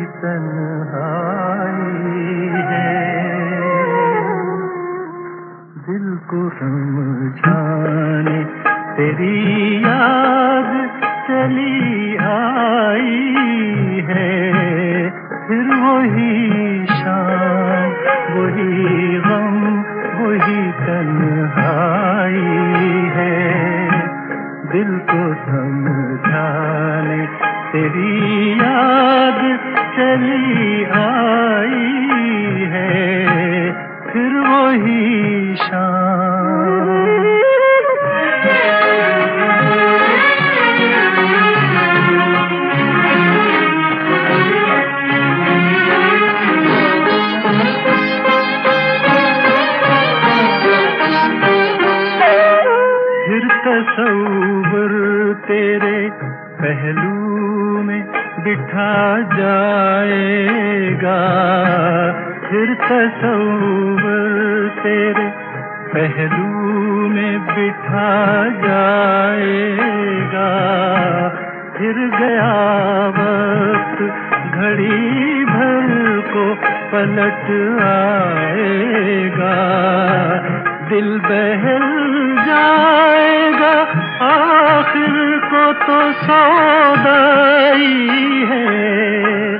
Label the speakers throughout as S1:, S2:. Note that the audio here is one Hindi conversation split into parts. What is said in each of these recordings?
S1: तन्हाई है। दिल को समझाने तेरी याद चली आई है। फिर वही शाम, वही गम, वही तन्हाई है। दिल को समझाने तेरी याद चली आई है फिर वही शाम। फिर तस्वर तेरे पहलू में बिठा जाएगा। फिर तस्वर तेरे पहलू में बिठा जाएगा। फिर गया वक्त घड़ी भर को पलट आएगा। दिल बहल तो गई है,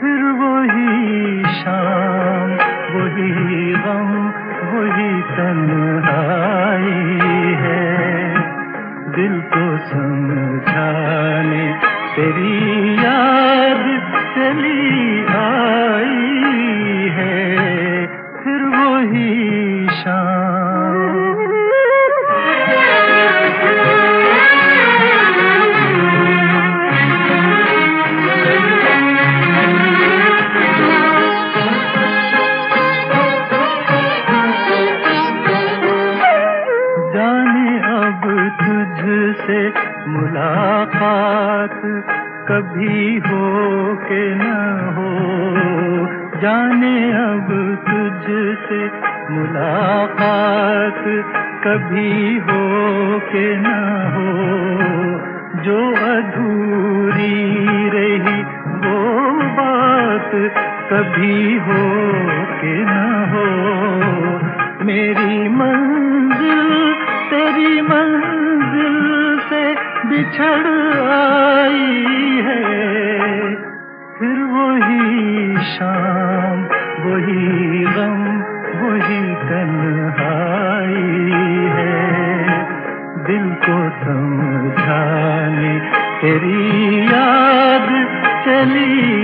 S1: फिर वही शाम, वही गम, वही तन्हाई है। दिल को समझाने तेरी याद चली जाने अब तुझसे मुलाकात कभी हो के न हो। जाने अब तुझसे मुलाकात कभी हो के न हो। जो अधूरी रही वो बात कभी हो के न हो। मेरी मंजिल बिछड़ आई है। फिर वही शाम, वही गम, वही तन्हाई है। दिल को समझाने तेरी याद चली